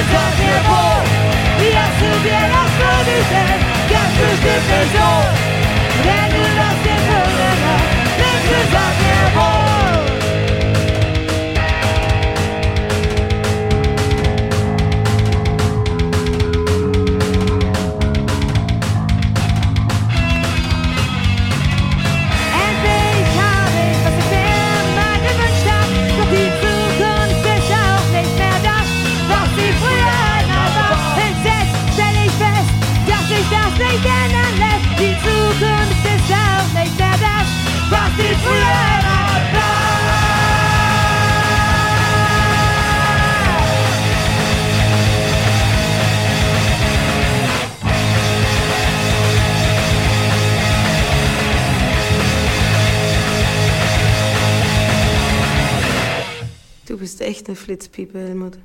Wysokie Bóg, ja sobie Du bist echt eine Flitzpiepe, Helmut.